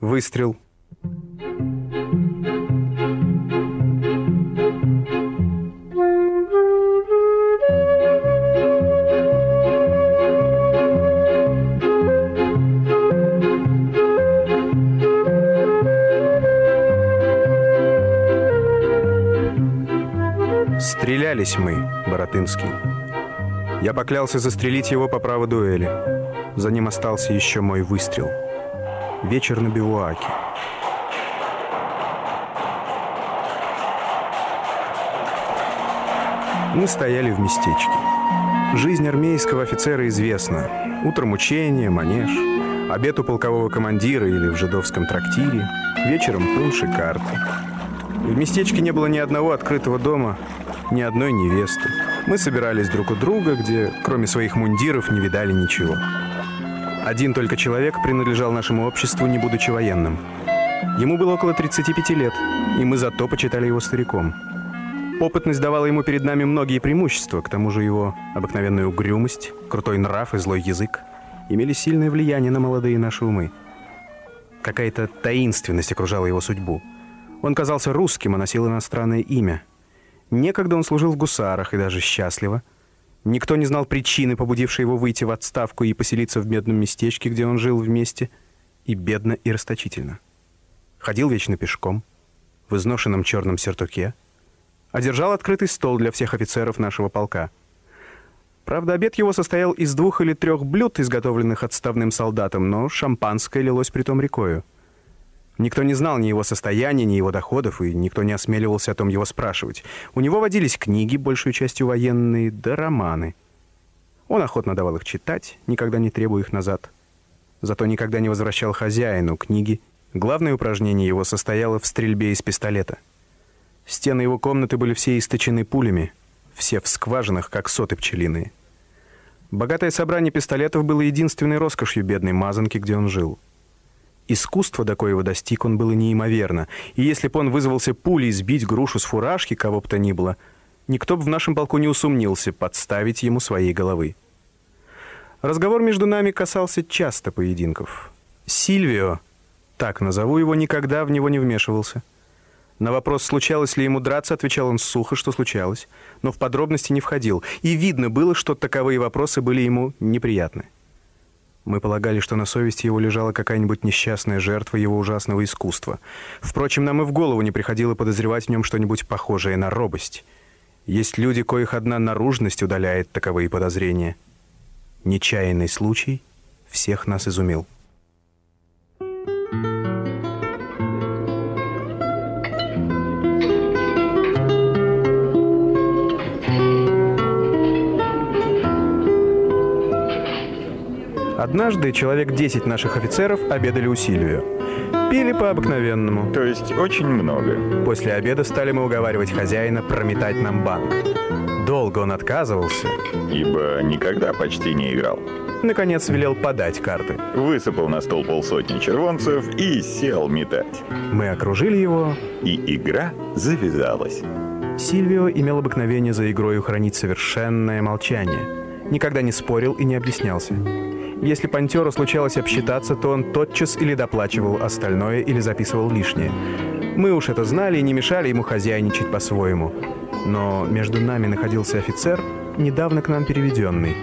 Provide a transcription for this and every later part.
Выстрел. Стрелялись мы, Боротынский. Я поклялся застрелить его по праву дуэли. За ним остался еще мой выстрел. Вечер на бивуаке. Мы стояли в местечке. Жизнь армейского офицера известна. Утром учение, манеж, обед у полкового командира или в жидовском трактире, вечером пунш и карты. В местечке не было ни одного открытого дома, ни одной невесты. Мы собирались друг у друга, где, кроме своих мундиров, не видали ничего. Один только человек принадлежал нашему обществу, не будучи военным. Ему было около 35 лет, и мы зато почитали его стариком. Опытность давала ему перед нами многие преимущества, к тому же его обыкновенная угрюмость, крутой нрав и злой язык имели сильное влияние на молодые наши умы. Какая-то таинственность окружала его судьбу. Он казался русским, а носил иностранное имя – Некогда он служил в гусарах и даже счастливо. Никто не знал причины, побудившей его выйти в отставку и поселиться в бедном местечке, где он жил вместе, и бедно и расточительно. Ходил вечно пешком, в изношенном черном сертуке, одержал открытый стол для всех офицеров нашего полка. Правда, обед его состоял из двух или трех блюд, изготовленных отставным солдатом, но шампанское лилось притом рекою. Никто не знал ни его состояния, ни его доходов, и никто не осмеливался о том его спрашивать. У него водились книги, большую частью военные, да романы. Он охотно давал их читать, никогда не требуя их назад. Зато никогда не возвращал хозяину книги. Главное упражнение его состояло в стрельбе из пистолета. Стены его комнаты были все источены пулями, все в скважинах, как соты пчелиные. Богатое собрание пистолетов было единственной роскошью бедной мазанки, где он жил. Искусство, до коего достиг он, было неимоверно, и если бы он вызвался пулей сбить грушу с фуражки кого бы то ни было, никто бы в нашем полку не усомнился подставить ему своей головы. Разговор между нами касался часто поединков. Сильвио, так назову его, никогда в него не вмешивался. На вопрос, случалось ли ему драться, отвечал он сухо, что случалось, но в подробности не входил, и видно было, что таковые вопросы были ему неприятны. Мы полагали, что на совести его лежала какая-нибудь несчастная жертва его ужасного искусства. Впрочем, нам и в голову не приходило подозревать в нем что-нибудь похожее на робость. Есть люди, коих одна наружность удаляет таковые подозрения. Нечаянный случай всех нас изумил. Однажды человек 10 наших офицеров обедали у Сильвию. Пили по-обыкновенному. То есть очень много. После обеда стали мы уговаривать хозяина прометать нам банк. Долго он отказывался. Ибо никогда почти не играл. Наконец велел подать карты. Высыпал на стол полсотни червонцев и сел метать. Мы окружили его. И игра завязалась. Сильвио имел обыкновение за игрой хранить совершенное молчание. Никогда не спорил и не объяснялся. Если пантеру случалось обсчитаться, то он тотчас или доплачивал остальное, или записывал лишнее. Мы уж это знали и не мешали ему хозяйничать по-своему. Но между нами находился офицер, недавно к нам переведенный.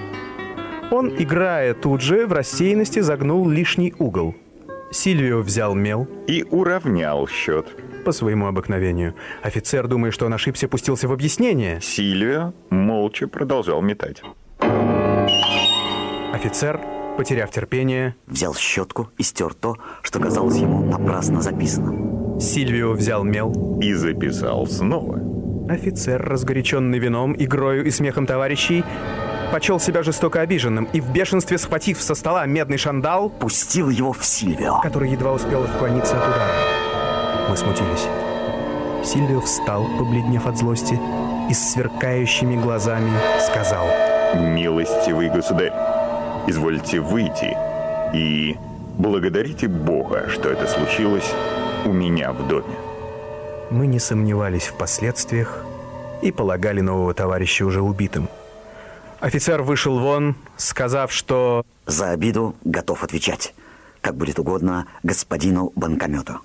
Он, играя тут же, в рассеянности загнул лишний угол. Сильвио взял мел. И уравнял счет. По своему обыкновению. Офицер, думая, что он ошибся, пустился в объяснение. Сильвио молча продолжал метать. Офицер потеряв терпение, взял щетку и стер то, что казалось ему напрасно записанным. Сильвио взял мел и записал снова. Офицер, разгоряченный вином, игрою и смехом товарищей, почел себя жестоко обиженным и в бешенстве, схватив со стола медный шандал, пустил его в Сильвио, который едва успел отклониться от удара. Мы смутились. Сильвио встал, побледнев от злости, и с сверкающими глазами сказал «Милостивый государь, извольте выйти и благодарите Бога, что это случилось у меня в доме. Мы не сомневались в последствиях и полагали нового товарища уже убитым. Офицер вышел вон, сказав, что... За обиду готов отвечать. как будет угодно господину банкомету.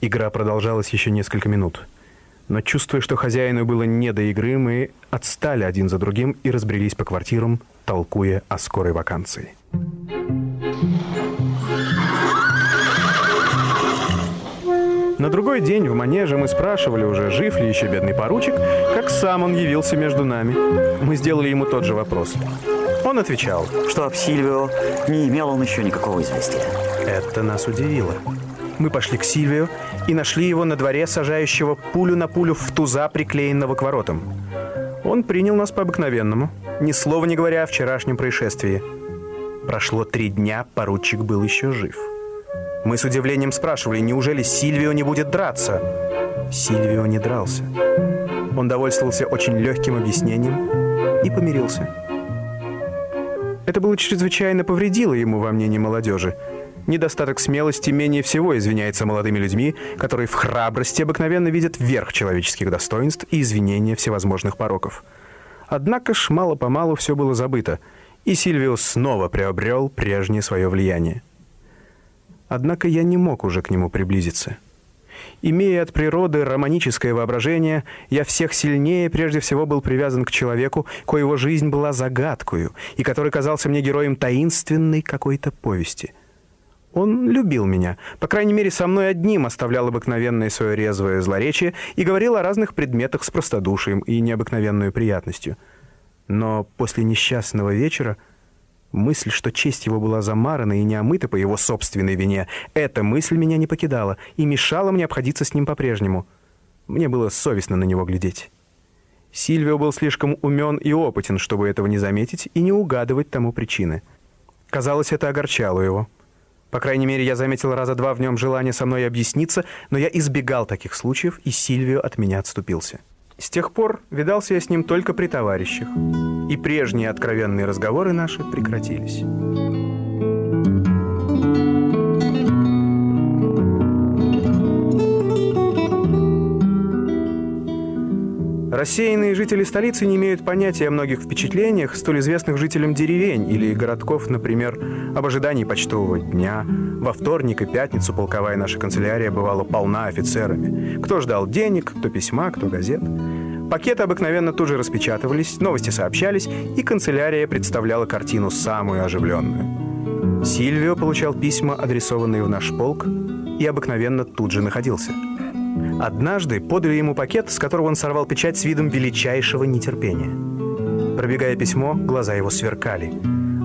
Игра продолжалась еще несколько минут. Но чувствуя, что хозяину было не до игры, мы отстали один за другим и разбрелись по квартирам, толкуя о скорой вакансии. На другой день в манеже мы спрашивали уже, жив ли еще бедный поручик, как сам он явился между нами. Мы сделали ему тот же вопрос. Он отвечал, что об Сильвио не имел он еще никакого известия. Это нас удивило. Мы пошли к Сильвию и нашли его на дворе, сажающего пулю на пулю в туза, приклеенного к воротам. Он принял нас по-обыкновенному, ни слова не говоря о вчерашнем происшествии. Прошло три дня, поручик был еще жив. Мы с удивлением спрашивали, неужели Сильвио не будет драться? Сильвио не дрался. Он довольствовался очень легким объяснением и помирился. Это было чрезвычайно повредило ему во мнении молодежи. Недостаток смелости менее всего извиняется молодыми людьми, которые в храбрости обыкновенно видят верх человеческих достоинств и извинения всевозможных пороков. Однако ж мало-помалу все было забыто, и Сильвио снова приобрел прежнее свое влияние. Однако я не мог уже к нему приблизиться. Имея от природы романическое воображение, я всех сильнее прежде всего был привязан к человеку, коего жизнь была загадкою, и который казался мне героем таинственной какой-то повести. Он любил меня, по крайней мере, со мной одним оставлял обыкновенное свое резвое злоречие и говорил о разных предметах с простодушием и необыкновенной приятностью. Но после несчастного вечера Мысль, что честь его была замарана и не омыта по его собственной вине, эта мысль меня не покидала и мешала мне обходиться с ним по-прежнему. Мне было совестно на него глядеть. Сильвио был слишком умен и опытен, чтобы этого не заметить и не угадывать тому причины. Казалось, это огорчало его. По крайней мере, я заметил раза два в нем желание со мной объясниться, но я избегал таких случаев, и Сильвио от меня отступился. С тех пор видался я с ним только при товарищах, и прежние откровенные разговоры наши прекратились. Рассеянные жители столицы не имеют понятия о многих впечатлениях, столь известных жителям деревень или городков, например, об ожидании почтового дня. Во вторник и пятницу полковая наша канцелярия бывала полна офицерами. Кто ждал денег, кто письма, кто газет. Пакеты обыкновенно тут же распечатывались, новости сообщались, и канцелярия представляла картину самую оживленную. Сильвио получал письма, адресованные в наш полк, и обыкновенно тут же находился. Однажды подали ему пакет, с которого он сорвал печать с видом величайшего нетерпения. Пробегая письмо, глаза его сверкали.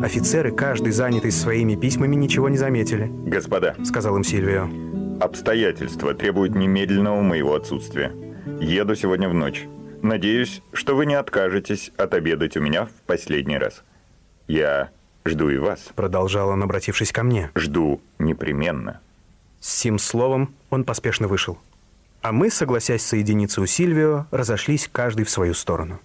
Офицеры, каждый занятый своими письмами, ничего не заметили. «Господа», — сказал им Сильвио, — «обстоятельства требуют немедленного моего отсутствия. Еду сегодня в ночь. Надеюсь, что вы не откажетесь отобедать у меня в последний раз. Я жду и вас. Продолжал он, обратившись ко мне. Жду непременно. С сим словом он поспешно вышел. А мы, согласясь соединиться у Сильвио, разошлись каждый в свою сторону.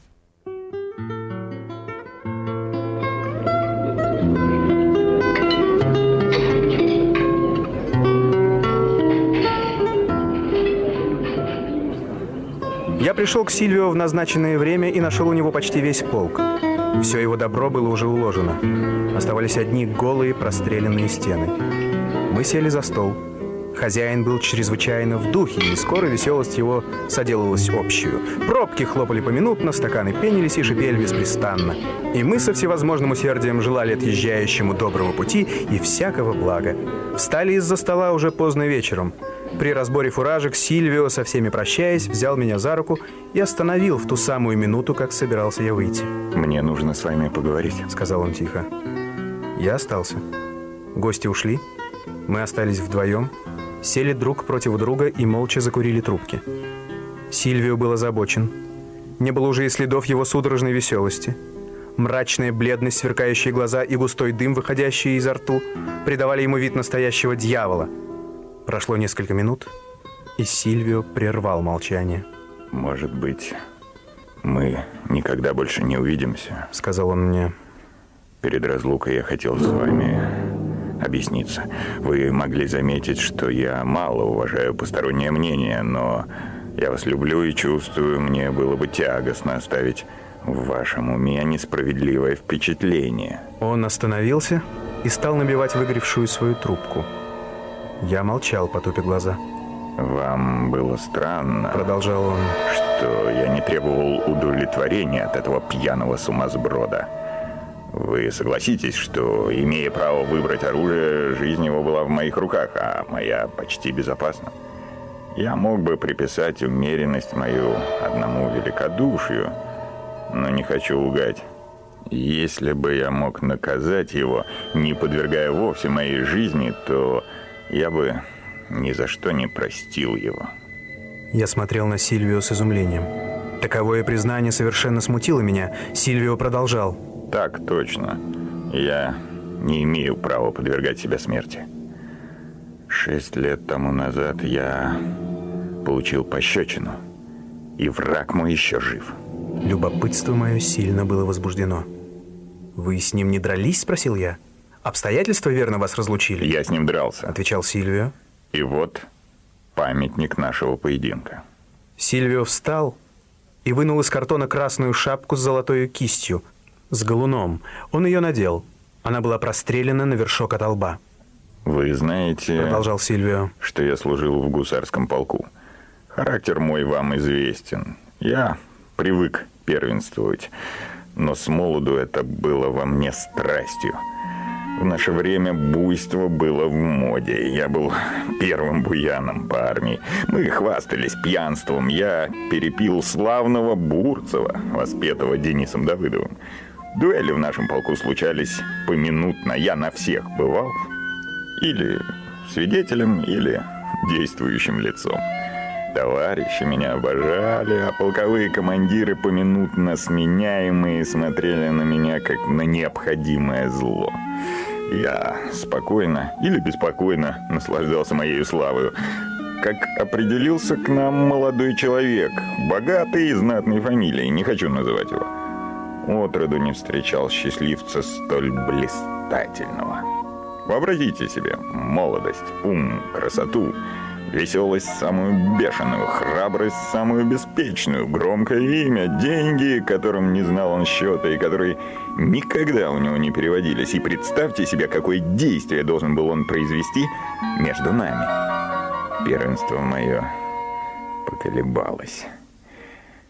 Я пришел к Сильвио в назначенное время и нашел у него почти весь полк. Все его добро было уже уложено. Оставались одни голые простреленные стены. Мы сели за стол. Хозяин был чрезвычайно в духе, и скоро веселость его соделалась общую. Пробки хлопали поминутно, стаканы пенились и шипели беспрестанно. И мы со всевозможным усердием желали отъезжающему доброго пути и всякого блага. Встали из-за стола уже поздно вечером. При разборе фуражек Сильвио, со всеми прощаясь, взял меня за руку и остановил в ту самую минуту, как собирался я выйти. «Мне нужно с вами поговорить», — сказал он тихо. Я остался. Гости ушли. Мы остались вдвоем, сели друг против друга и молча закурили трубки. Сильвио был озабочен. Не было уже и следов его судорожной веселости. Мрачная бледность, сверкающие глаза и густой дым, выходящий изо рту, придавали ему вид настоящего дьявола — Прошло несколько минут, и Сильвио прервал молчание. «Может быть, мы никогда больше не увидимся?» Сказал он мне. «Перед разлукой я хотел с вами объясниться. Вы могли заметить, что я мало уважаю постороннее мнение, но я вас люблю и чувствую, мне было бы тягостно оставить в вашем уме несправедливое впечатление». Он остановился и стал набивать выгоревшую свою трубку. Я молчал, потупя глаза. «Вам было странно», — продолжал он, — «что я не требовал удовлетворения от этого пьяного сумасброда. Вы согласитесь, что, имея право выбрать оружие, жизнь его была в моих руках, а моя почти безопасна. Я мог бы приписать умеренность мою одному великодушию, но не хочу лгать. Если бы я мог наказать его, не подвергая вовсе моей жизни, то я бы ни за что не простил его. Я смотрел на Сильвио с изумлением. Таковое признание совершенно смутило меня. Сильвио продолжал. Так точно. Я не имею права подвергать себя смерти. Шесть лет тому назад я получил пощечину, и враг мой еще жив. Любопытство мое сильно было возбуждено. «Вы с ним не дрались?» – спросил я. «Обстоятельства, верно, вас разлучили?» «Я с ним дрался», – отвечал Сильвио. И вот памятник нашего поединка. Сильвио встал и вынул из картона красную шапку с золотой кистью, с галуном. Он ее надел. Она была прострелена на вершок от лба. «Вы знаете...» — продолжал Сильвио. «Что я служил в гусарском полку. Характер мой вам известен. Я привык первенствовать, но с молоду это было во мне страстью». В наше время буйство было в моде. Я был первым буяном по армии. Мы хвастались пьянством. Я перепил славного Бурцева, воспетого Денисом Давыдовым. Дуэли в нашем полку случались поминутно. Я на всех бывал. Или свидетелем, или действующим лицом. Товарищи меня обожали, а полковые командиры, поминутно сменяемые, смотрели на меня как на необходимое зло. Я спокойно или беспокойно наслаждался моей славой. Как определился к нам молодой человек, богатый и знатной фамилией, не хочу называть его. Отроду не встречал счастливца столь блистательного. Вообразите себе молодость, ум, красоту — Веселость самую бешеную, храбрость самую беспечную, громкое имя, деньги, которым не знал он счета и которые никогда у него не переводились. И представьте себе, какое действие должен был он произвести между нами. Первенство мое поколебалось.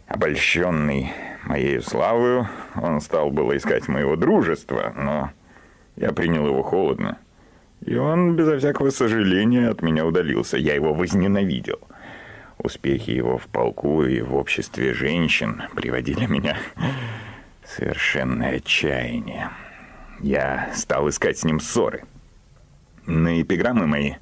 Обольщенный моей славою, он стал было искать моего дружества, но я принял его холодно. И он безо всякого сожаления от меня удалился. Я его возненавидел. Успехи его в полку и в обществе женщин приводили меня в совершенное отчаяние. Я стал искать с ним ссоры. На эпиграммы мои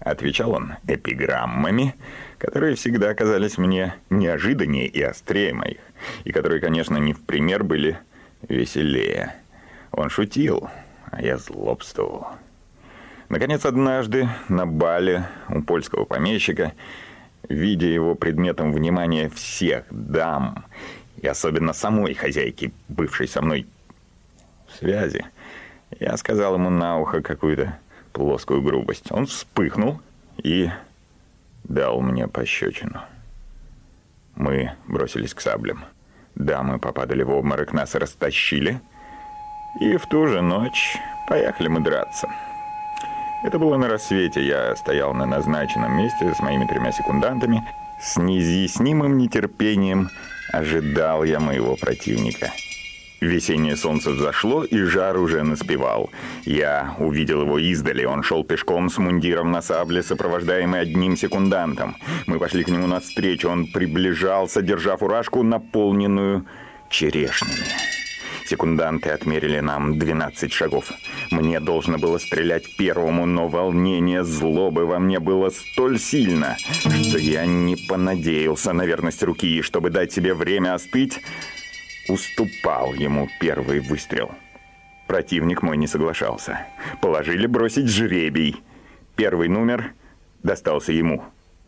отвечал он эпиграммами, которые всегда оказались мне неожиданнее и острее моих, и которые, конечно, не в пример были веселее. Он шутил, а я злобствовал. Наконец, однажды на бале у польского помещика, видя его предметом внимания всех дам, и особенно самой хозяйки, бывшей со мной в связи, я сказал ему на ухо какую-то плоскую грубость. Он вспыхнул и дал мне пощечину. Мы бросились к саблям. Дамы попадали в обморок, нас растащили. И в ту же ночь поехали мы драться. Это было на рассвете. Я стоял на назначенном месте с моими тремя секундантами. С неизъяснимым нетерпением ожидал я моего противника. Весеннее солнце взошло, и жар уже наспевал. Я увидел его издали. Он шел пешком с мундиром на сабле, сопровождаемый одним секундантом. Мы пошли к нему навстречу. Он приближался, держа фуражку, наполненную черешнями. Секунданты отмерили нам 12 шагов. Мне должно было стрелять первому, но волнение злобы во мне было столь сильно, что я не понадеялся на верность руки, и чтобы дать себе время остыть, уступал ему первый выстрел. Противник мой не соглашался. Положили бросить жребий. Первый номер достался ему,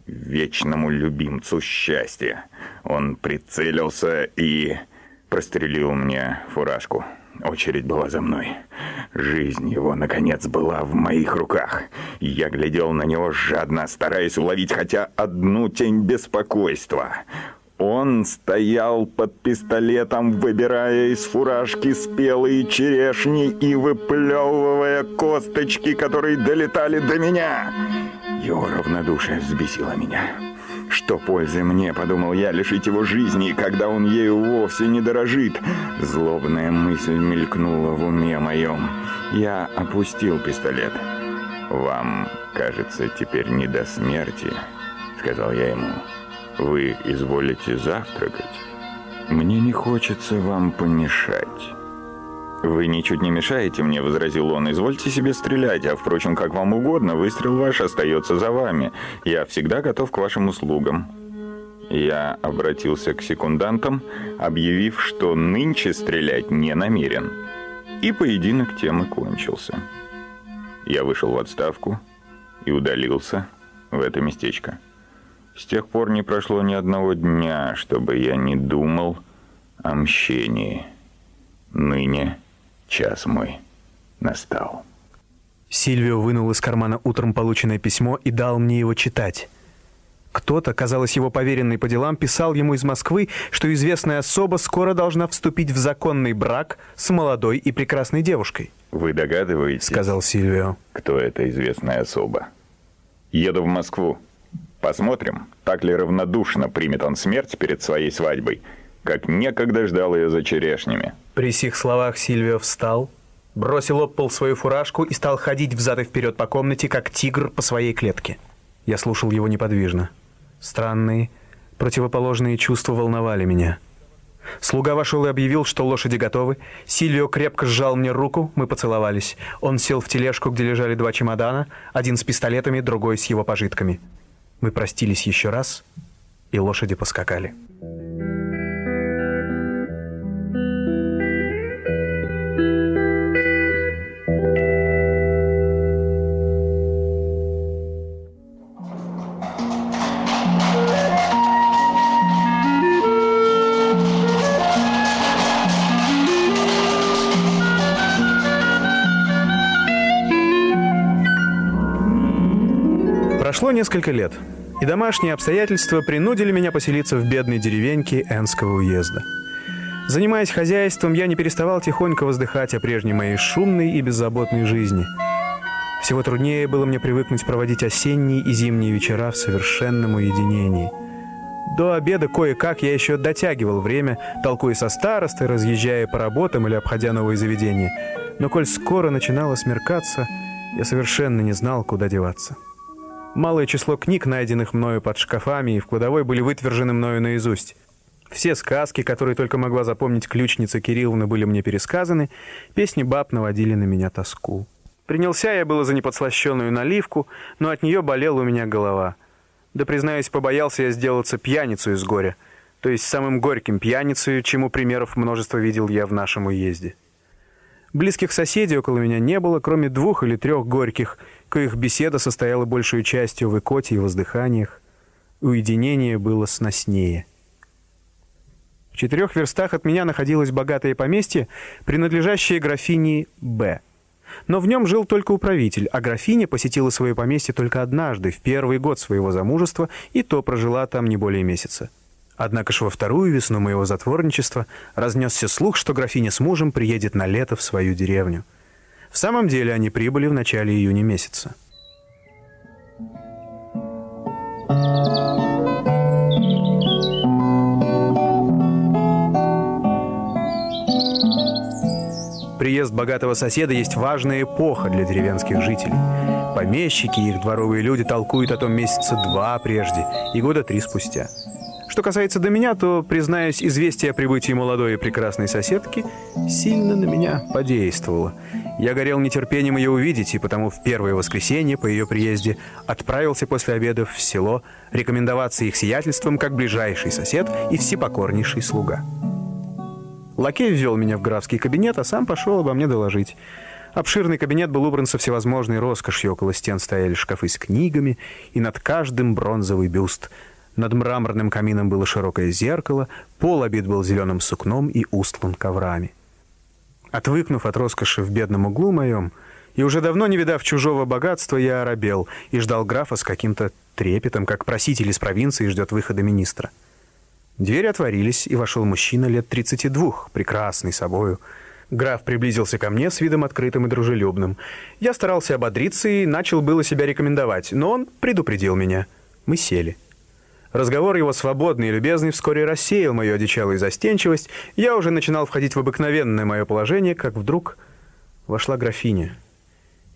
вечному любимцу счастья. Он прицелился и прострелил мне фуражку. Очередь была за мной. Жизнь его, наконец, была в моих руках. Я глядел на него жадно, стараясь уловить хотя одну тень беспокойства. Он стоял под пистолетом, выбирая из фуражки спелые черешни и выплевывая косточки, которые долетали до меня. Его равнодушие взбесило меня. Что пользы мне, подумал я, лишить его жизни, когда он ею вовсе не дорожит. Злобная мысль мелькнула в уме моем. Я опустил пистолет. «Вам, кажется, теперь не до смерти», — сказал я ему. Вы изволите завтракать? Мне не хочется вам помешать. «Вы ничуть не мешаете мне», — возразил он. «Извольте себе стрелять, а, впрочем, как вам угодно, выстрел ваш остается за вами. Я всегда готов к вашим услугам». Я обратился к секундантам, объявив, что нынче стрелять не намерен. И поединок темы кончился. Я вышел в отставку и удалился в это местечко. С тех пор не прошло ни одного дня, чтобы я не думал о мщении. Ныне час мой настал. Сильвио вынул из кармана утром полученное письмо и дал мне его читать. Кто-то, казалось, его поверенный по делам, писал ему из Москвы, что известная особа скоро должна вступить в законный брак с молодой и прекрасной девушкой. «Вы догадываетесь?» — сказал Сильвио. «Кто эта известная особа? Еду в Москву. Посмотрим, так ли равнодушно примет он смерть перед своей свадьбой, как некогда ждал ее за черешнями. При сих словах Сильвио встал, бросил об пол свою фуражку и стал ходить взад и вперед по комнате, как тигр по своей клетке. Я слушал его неподвижно. Странные, противоположные чувства волновали меня. Слуга вошел и объявил, что лошади готовы. Сильвио крепко сжал мне руку, мы поцеловались. Он сел в тележку, где лежали два чемодана, один с пистолетами, другой с его пожитками. Мы простились еще раз, и лошади поскакали. Прошло несколько лет и домашние обстоятельства принудили меня поселиться в бедной деревеньке Энского уезда. Занимаясь хозяйством, я не переставал тихонько воздыхать о прежней моей шумной и беззаботной жизни. Всего труднее было мне привыкнуть проводить осенние и зимние вечера в совершенном уединении. До обеда кое-как я еще дотягивал время, толкуя со старостой, разъезжая по работам или обходя новые заведения. Но коль скоро начинало смеркаться, я совершенно не знал, куда деваться. Малое число книг, найденных мною под шкафами и в кладовой, были вытвержены мною наизусть. Все сказки, которые только могла запомнить ключница Кирилловна, были мне пересказаны, песни баб наводили на меня тоску. Принялся я было за неподслащенную наливку, но от нее болела у меня голова. Да, признаюсь, побоялся я сделаться пьяницу из горя, то есть самым горьким пьяницей, чему примеров множество видел я в нашем уезде. Близких соседей около меня не было, кроме двух или трех горьких – их беседа состояла большую частью в икоте и воздыханиях. Уединение было сноснее. В четырех верстах от меня находилось богатое поместье, принадлежащее графине Б. Но в нем жил только управитель, а графиня посетила свое поместье только однажды, в первый год своего замужества, и то прожила там не более месяца. Однако ж во вторую весну моего затворничества разнесся слух, что графиня с мужем приедет на лето в свою деревню. В самом деле они прибыли в начале июня месяца. Приезд богатого соседа есть важная эпоха для деревенских жителей. Помещики и их дворовые люди толкуют о том месяца два прежде и года три спустя. Что касается до меня, то, признаюсь, известие о прибытии молодой и прекрасной соседки сильно на меня подействовало. Я горел нетерпением ее увидеть, и потому в первое воскресенье по ее приезде отправился после обеда в село рекомендоваться их сиятельством как ближайший сосед и всепокорнейший слуга. Лакей ввел меня в графский кабинет, а сам пошел обо мне доложить. Обширный кабинет был убран со всевозможной роскошью, около стен стояли шкафы с книгами, и над каждым бронзовый бюст – над мраморным камином было широкое зеркало, пол обит был зеленым сукном и устлан коврами. Отвыкнув от роскоши в бедном углу моем, и уже давно не видав чужого богатства, я оробел и ждал графа с каким-то трепетом, как проситель из провинции ждет выхода министра. Двери отворились, и вошел мужчина лет 32, прекрасный собою. Граф приблизился ко мне с видом открытым и дружелюбным. Я старался ободриться и начал было себя рекомендовать, но он предупредил меня. Мы сели. Разговор его свободный и любезный вскоре рассеял мою одичалую застенчивость. Я уже начинал входить в обыкновенное мое положение, как вдруг вошла графиня,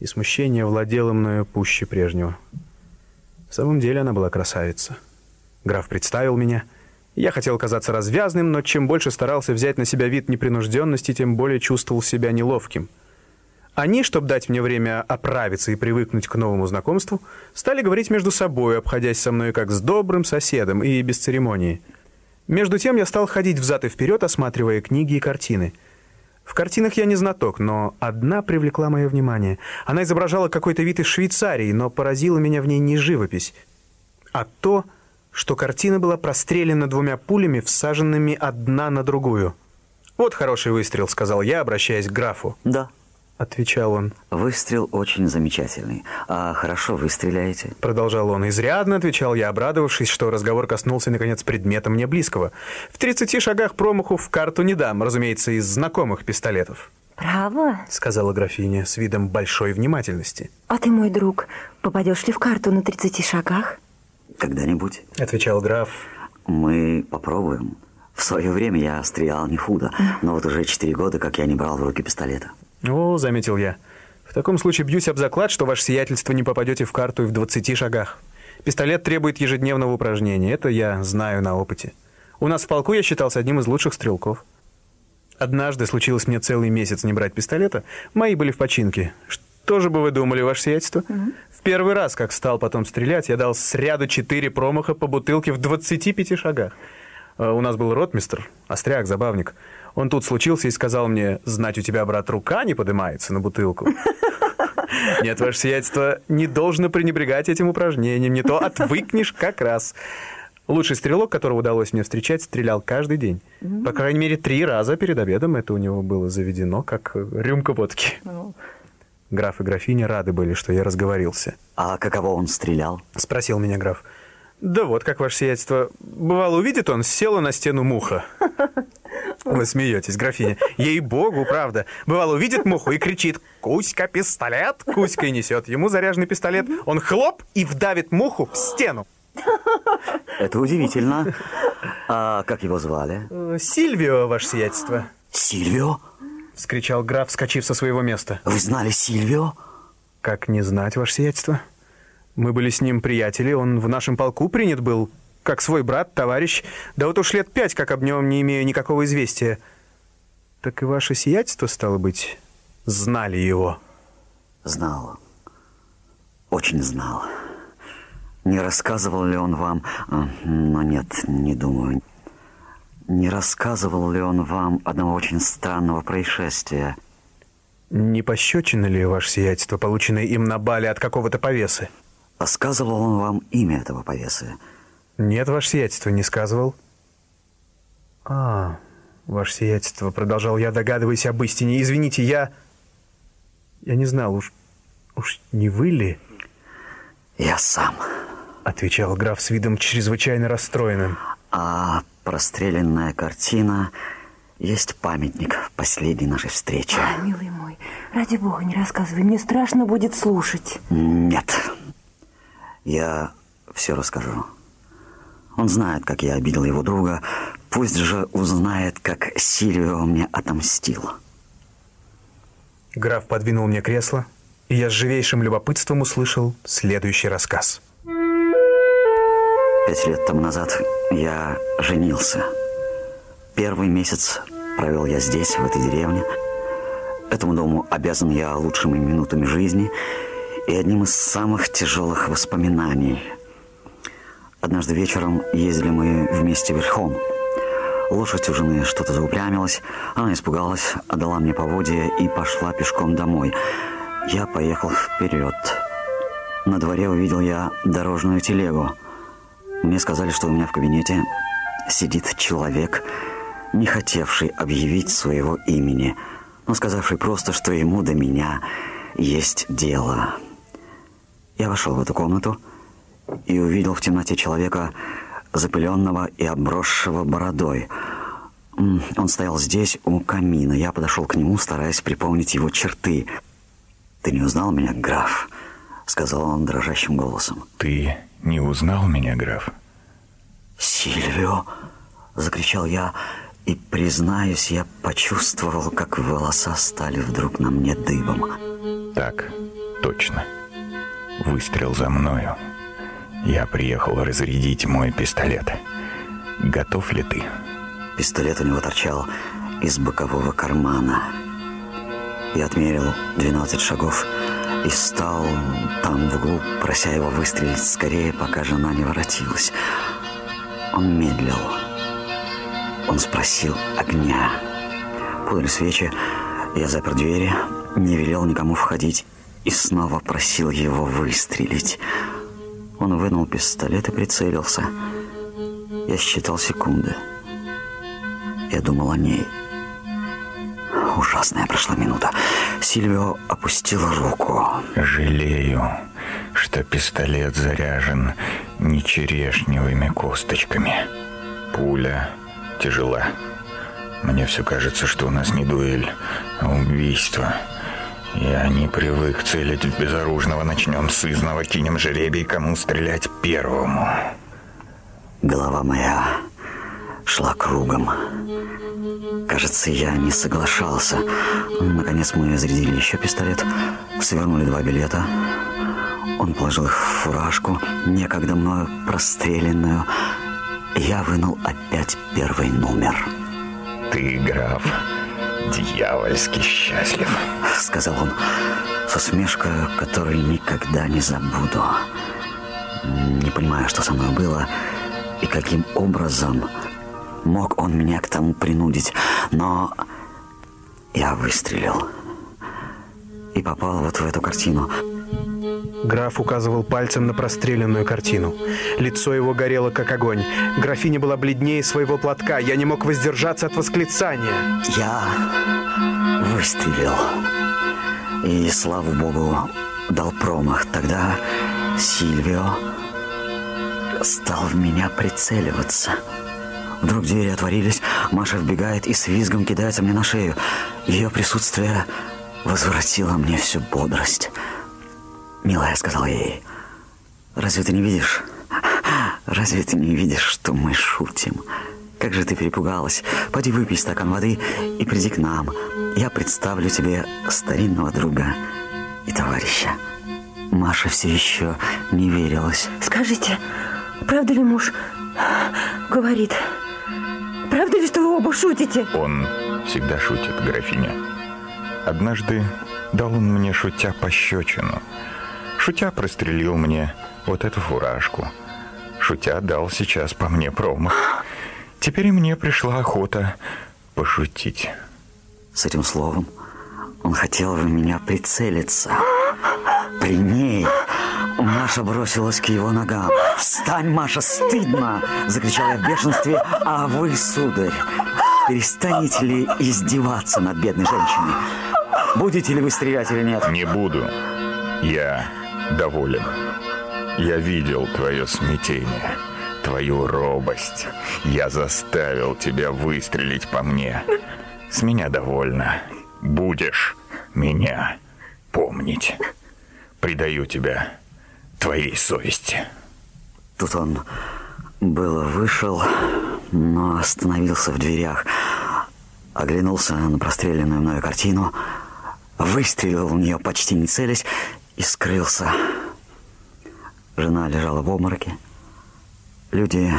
и смущение владело мною пуще прежнего. В самом деле она была красавица. Граф представил меня — я хотел казаться развязным, но чем больше старался взять на себя вид непринужденности, тем более чувствовал себя неловким. Они, чтобы дать мне время оправиться и привыкнуть к новому знакомству, стали говорить между собой, обходясь со мной как с добрым соседом и без церемонии. Между тем я стал ходить взад и вперед, осматривая книги и картины. В картинах я не знаток, но одна привлекла мое внимание. Она изображала какой-то вид из Швейцарии, но поразила меня в ней не живопись, а то, что картина была прострелена двумя пулями, всаженными одна на другую. «Вот хороший выстрел», — сказал я, обращаясь к графу. «Да», — отвечал он. «Выстрел очень замечательный. А хорошо вы стреляете?» Продолжал он. «Изрядно», — отвечал я, обрадовавшись, что разговор коснулся, наконец, предмета мне близкого. «В тридцати шагах промаху в карту не дам, разумеется, из знакомых пистолетов». «Право?» — сказала графиня с видом большой внимательности. «А ты, мой друг, попадешь ли в карту на тридцати шагах?» когда-нибудь. Отвечал граф. Мы попробуем. В свое время я стрелял не худо, но вот уже четыре года, как я не брал в руки пистолета. О, заметил я. В таком случае бьюсь об заклад, что ваше сиятельство не попадете в карту и в двадцати шагах. Пистолет требует ежедневного упражнения. Это я знаю на опыте. У нас в полку я считался одним из лучших стрелков. Однажды случилось мне целый месяц не брать пистолета. Мои были в починке. Что же бы вы думали, ваше сиятельство? Угу. В первый раз, как стал потом стрелять, я дал сряду четыре промаха по бутылке в 25 шагах. А, у нас был ротмистр, остряк, забавник. Он тут случился и сказал мне, знать у тебя, брат, рука не поднимается на бутылку. Нет, ваше сиятельство, не должно пренебрегать этим упражнением, не то отвыкнешь как раз. Лучший стрелок, которого удалось мне встречать, стрелял каждый день. По крайней мере, три раза перед обедом это у него было заведено, как рюмка водки. Ну, Граф и графиня рады были, что я разговорился. «А каково он стрелял?» — спросил меня граф. «Да вот, как ваше сиятельство. Бывало, увидит он, села на стену муха». Вы смеетесь, графиня. Ей-богу, правда. Бывало, увидит муху и кричит «Кузька, пистолет!» Кузька и несет ему заряженный пистолет. Он хлоп и вдавит муху в стену. Это удивительно. А как его звали? Э, Сильвио, ваше сиятельство. Сильвио? — вскричал граф, вскочив со своего места. «Вы знали Сильвио?» «Как не знать, ваше сиятельство? Мы были с ним приятели, он в нашем полку принят был, как свой брат, товарищ. Да вот уж лет пять, как об нем не имею никакого известия. Так и ваше сиятельство, стало быть, знали его?» «Знал. Очень знал. Не рассказывал ли он вам? А, но нет, не думаю. Не рассказывал ли он вам одного очень странного происшествия? Не пощечина ли ваше сиятельство, полученное им на бале от какого-то повесы? А сказывал он вам имя этого повесы? Нет, ваше сиятельство, не сказывал. А, ваше сиятельство, продолжал я, догадываясь об истине. Извините, я... Я не знал, уж... Уж не вы ли? Я сам. Отвечал граф с видом чрезвычайно расстроенным. А простреленная картина есть памятник последней нашей встречи. А, милый мой, ради бога, не рассказывай, мне страшно будет слушать. Нет, я все расскажу. Он знает, как я обидел его друга. Пусть же узнает, как Сильвио мне отомстил. Граф подвинул мне кресло, и я с живейшим любопытством услышал следующий рассказ. Пять лет тому назад я женился. Первый месяц провел я здесь, в этой деревне. Этому дому обязан я лучшими минутами жизни и одним из самых тяжелых воспоминаний. Однажды вечером ездили мы вместе верхом. Лошадь у жены что-то заупрямилась, она испугалась, отдала мне поводья и пошла пешком домой. Я поехал вперед. На дворе увидел я дорожную телегу – мне сказали, что у меня в кабинете сидит человек, не хотевший объявить своего имени, но сказавший просто, что ему до меня есть дело. Я вошел в эту комнату и увидел в темноте человека запыленного и обросшего бородой. Он стоял здесь, у камина. Я подошел к нему, стараясь припомнить его черты. «Ты не узнал меня, граф?» — сказал он дрожащим голосом. «Ты не узнал меня, граф?» «Сильвио!» — закричал я, и, признаюсь, я почувствовал, как волоса стали вдруг на мне дыбом. «Так, точно. Выстрел за мною. Я приехал разрядить мой пистолет. Готов ли ты?» Пистолет у него торчал из бокового кармана. Я отмерил 12 шагов и стал там в углу, прося его выстрелить скорее, пока жена не воротилась. Он медлил. Он спросил огня. Подали свечи, я запер двери, не велел никому входить и снова просил его выстрелить. Он вынул пистолет и прицелился. Я считал секунды. Я думал о ней. Ужасная прошла минута. Сильвио опустил руку. «Жалею, что пистолет заряжен не черешневыми косточками. Пуля тяжела. Мне все кажется, что у нас не дуэль, а убийство. Я не привык целить в безоружного. Начнем с изного, кинем жеребий, кому стрелять первому». Голова моя шла кругом. Кажется, я не соглашался. Наконец мы зарядили еще пистолет, свернули два билета. Он положил их в фуражку, некогда мною простреленную. Я вынул опять первый номер. «Ты, граф, дьявольски счастлив», — сказал он с усмешкой, которую никогда не забуду. Не понимаю, что со мной было и каким образом Мог он меня к тому принудить, но я выстрелил и попал вот в эту картину. Граф указывал пальцем на простреленную картину. Лицо его горело, как огонь. Графиня была бледнее своего платка. Я не мог воздержаться от восклицания. Я выстрелил. И, слава богу, дал промах. Тогда Сильвио стал в меня прицеливаться. Вдруг двери отворились, Маша вбегает и с визгом кидается мне на шею. Ее присутствие возвратило мне всю бодрость. «Милая», — сказал я ей, — «разве ты не видишь? Разве ты не видишь, что мы шутим? Как же ты перепугалась? Пойди выпей стакан воды и приди к нам. Я представлю тебе старинного друга и товарища». Маша все еще не верилась. «Скажите, правда ли муж говорит?» Правда ли, что вы оба шутите? Он всегда шутит, графиня. Однажды дал он мне, шутя, пощечину. Шутя прострелил мне вот эту фуражку. Шутя дал сейчас по мне промах. Теперь мне пришла охота пошутить. С этим словом он хотел в меня прицелиться. При ней Маша бросилась к его ногам. «Встань, Маша, стыдно!» – закричала я в бешенстве. «А вы, сударь, перестанете ли издеваться над бедной женщиной? Будете ли вы стрелять или нет?» «Не буду. Я доволен. Я видел твое смятение, твою робость. Я заставил тебя выстрелить по мне. С меня довольно. Будешь меня помнить. Предаю тебя твоей совести». Тут он было вышел, но остановился в дверях, оглянулся на простреленную мною картину, выстрелил в нее почти не целясь и скрылся. Жена лежала в обмороке. Люди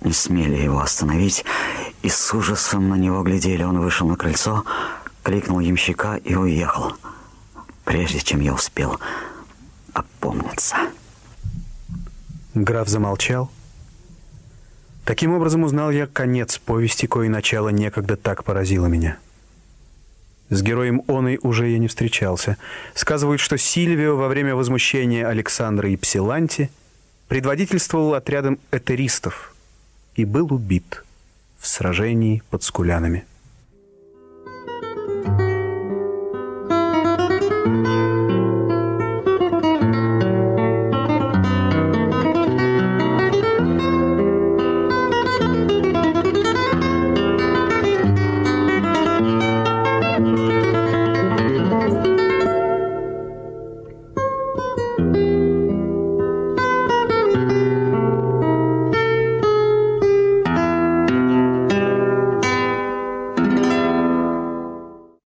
не смели его остановить и с ужасом на него глядели. Он вышел на крыльцо, кликнул ямщика и уехал, прежде чем я успел опомниться. Граф замолчал. Таким образом узнал я конец повести, кое начало некогда так поразило меня. С героем оной уже я не встречался. Сказывают, что Сильвио во время возмущения Александра и Псиланти предводительствовал отрядом этеристов и был убит в сражении под Скулянами.